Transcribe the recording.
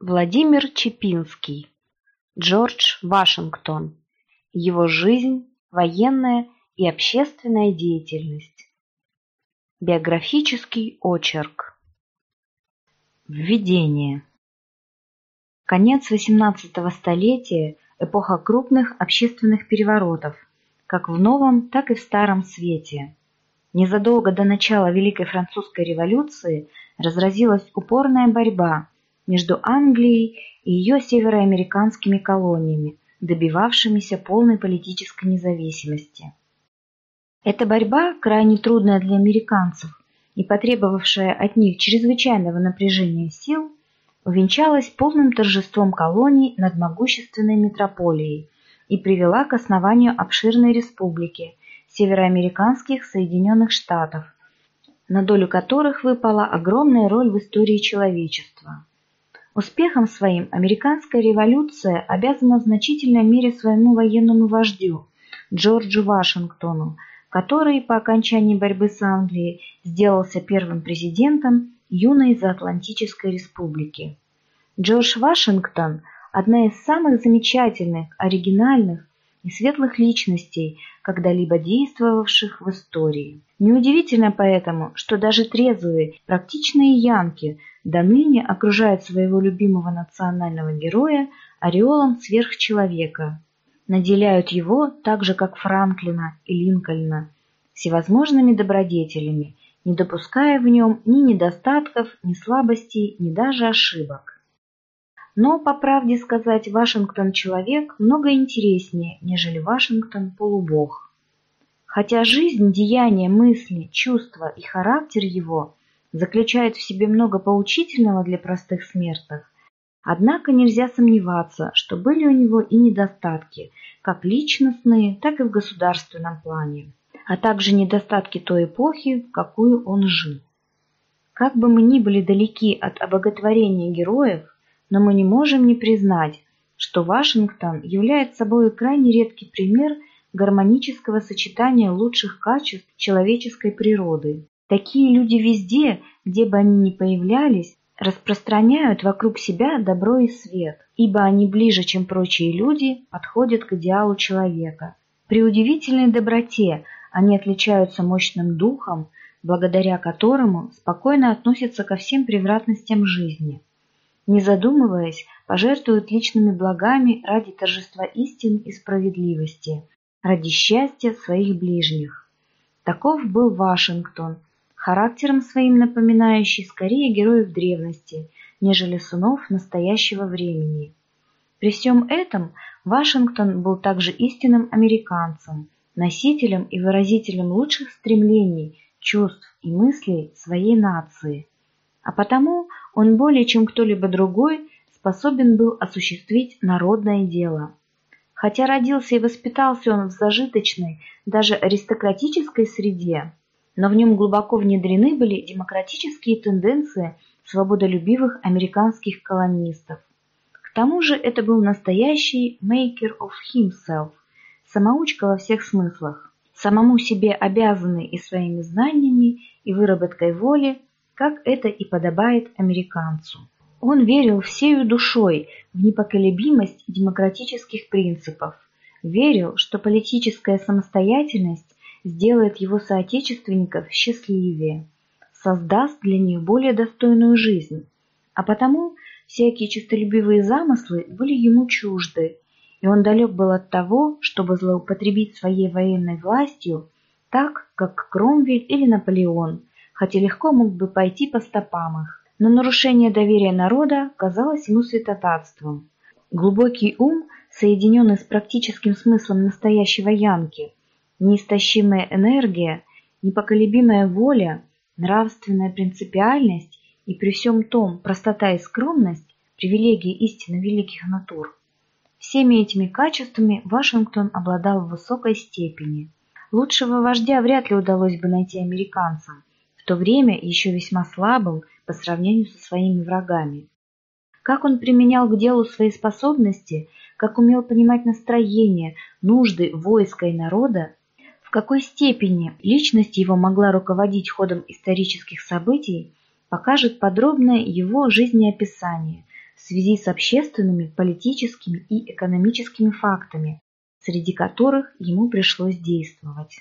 Владимир Чепинский. Джордж Вашингтон. Его жизнь, военная и общественная деятельность. Биографический очерк. Введение. Конец XVIII столетия – эпоха крупных общественных переворотов, как в новом, так и в старом свете. Незадолго до начала Великой Французской революции разразилась упорная борьба – между Англией и ее североамериканскими колониями, добивавшимися полной политической независимости. Эта борьба, крайне трудная для американцев и потребовавшая от них чрезвычайного напряжения сил, увенчалась полным торжеством колоний над могущественной метрополией и привела к основанию обширной республики североамериканских Соединенных Штатов, на долю которых выпала огромная роль в истории человечества. Успехом своим американская революция обязана в значительной мере своему военному вождю Джорджу Вашингтону, который по окончании борьбы с Англией сделался первым президентом юной Заатлантической республики. Джордж Вашингтон – одна из самых замечательных, оригинальных и светлых личностей, когда-либо действовавших в истории. Неудивительно поэтому, что даже трезвые, практичные янки до ныне окружают своего любимого национального героя ореолом сверхчеловека, наделяют его, так же как Франклина и Линкольна, всевозможными добродетелями, не допуская в нем ни недостатков, ни слабостей, ни даже ошибок. Но, по правде сказать, Вашингтон человек много интереснее, нежели Вашингтон полубог. Хотя жизнь, деяния, мысли, чувства и характер его заключает в себе много поучительного для простых смертных, однако нельзя сомневаться, что были у него и недостатки, как личностные, так и в государственном плане, а также недостатки той эпохи, в какую он жил. Как бы мы ни были далеки от обоготворения героев, но мы не можем не признать, что Вашингтон является собой крайне редкий пример гармонического сочетания лучших качеств человеческой природы. Такие люди везде, где бы они ни появлялись, распространяют вокруг себя добро и свет, ибо они ближе, чем прочие люди, подходят к идеалу человека. При удивительной доброте они отличаются мощным духом, благодаря которому спокойно относятся ко всем превратностям жизни. Не задумываясь, пожертвуют личными благами ради торжества истин и справедливости, ради счастья своих ближних. Таков был Вашингтон – характером своим напоминающий скорее героев древности, нежели сынов настоящего времени. При всем этом Вашингтон был также истинным американцем, носителем и выразителем лучших стремлений, чувств и мыслей своей нации. А потому он более чем кто-либо другой способен был осуществить народное дело. Хотя родился и воспитался он в зажиточной, даже аристократической среде, но в нем глубоко внедрены были демократические тенденции свободолюбивых американских колонистов. К тому же это был настоящий maker of himself, самоучка во всех смыслах, самому себе обязанный и своими знаниями, и выработкой воли, как это и подобает американцу. Он верил всею душой в непоколебимость демократических принципов, верил, что политическая самостоятельность сделает его соотечественников счастливее, создаст для них более достойную жизнь, а потому всякие честолюбивые замыслы были ему чужды, и он далек был от того, чтобы злоупотребить своей военной властью так, как Кромвель или Наполеон, хотя легко мог бы пойти по стопам их. Но нарушение доверия народа казалось ему святотатством. Глубокий ум, соединенный с практическим смыслом настоящего Янки, Неистощимая энергия, непоколебимая воля, нравственная принципиальность и при всем том простота и скромность – привилегии истинно великих натур. Всеми этими качествами Вашингтон обладал в высокой степени. Лучшего вождя вряд ли удалось бы найти американцам, в то время еще весьма слабым по сравнению со своими врагами. Как он применял к делу свои способности, как умел понимать настроение, нужды войска и народа, в какой степени личность его могла руководить ходом исторических событий, покажет подробное его жизнеописание, в связи с общественными, политическими и экономическими фактами, среди которых ему пришлось действовать.